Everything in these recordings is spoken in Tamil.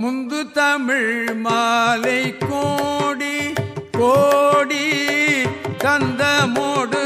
முந்து தமிழ் மாலை கோடி கோடி தந்த மோடு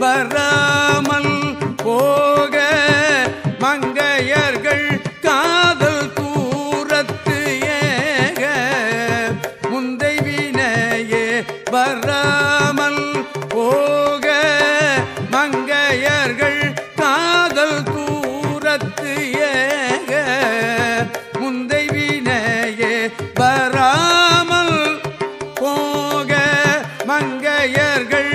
வராமல் போக மங்கையர்கள் காதல் கூறத்து ஏக. முந்தை வினையே வராமல் போக மங்கையர்கள் காதல் கூறத்து ஏக. முந்தை வினையே வராமல் போக மங்கையர்கள்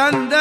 தந்த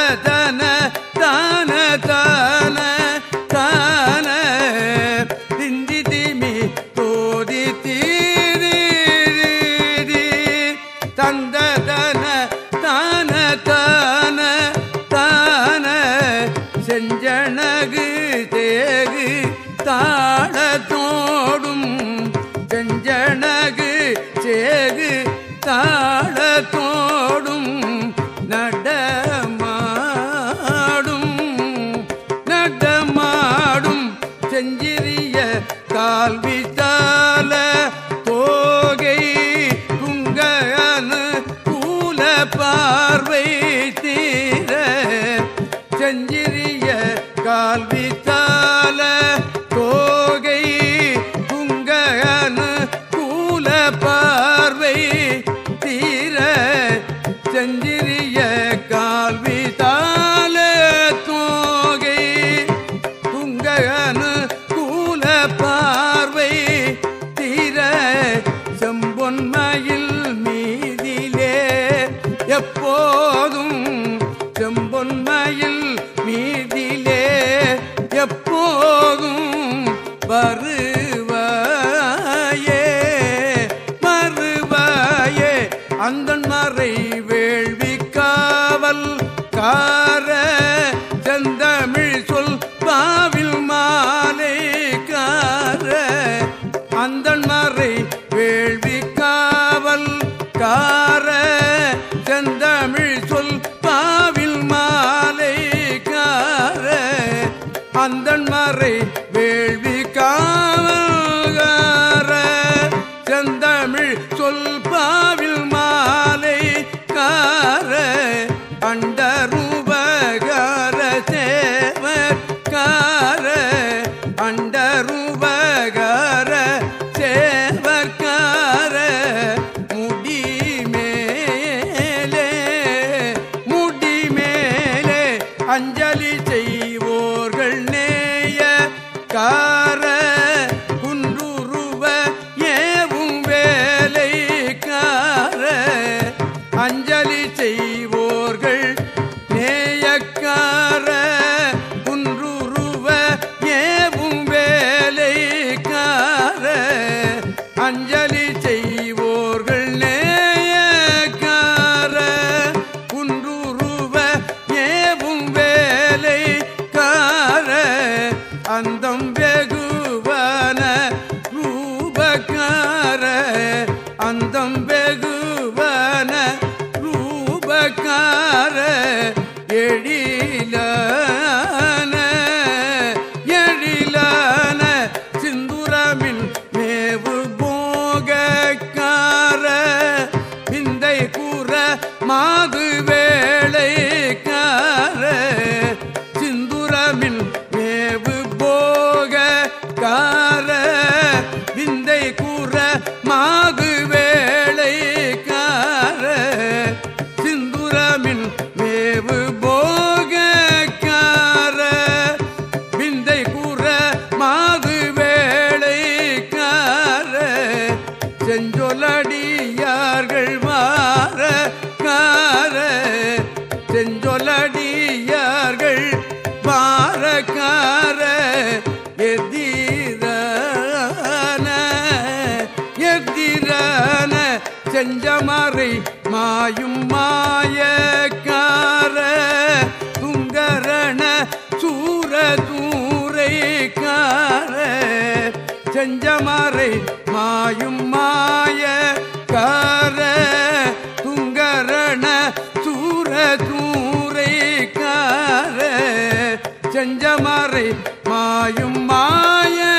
பார்வை தீர செஞ்சிறிய கால்வித்தால தோகை துங்கனு கூல பார்வை தீர செம்பொன்மையில் மீதிலே. எப்போதும் செம்பொன்மையில் மீதிலே. எப்போதும் வருவாயே அந்தன் வேள்வி காவல் கார செந்தமிழ் சொல் பாவில் மாலை கார அந்தன் மறை வேள்வி காவல் கார செந்தமிழ் சொல் பாவில் மாலை கார அந்தன் மறை வேள்வி அஞ்சலி செய்வோர்கள் நேய கார ரூபக்கார எழிலான எழிலான சிந்துரமில் மேவு போகக்கார பிந்தை கூற மாது வேளைக்கார சிந்துரமில் மேவு போகக்கார விந்தை கூற மாது செஞ்சமறை மாயும் மாயக்கார துங்கரண சூர தூரைக்கார. செஞ்சமறை மாயும் மாயக்கார துங்கரண சூர தூரைக்கார. செஞ்சமறை மாயும் மாயக்கார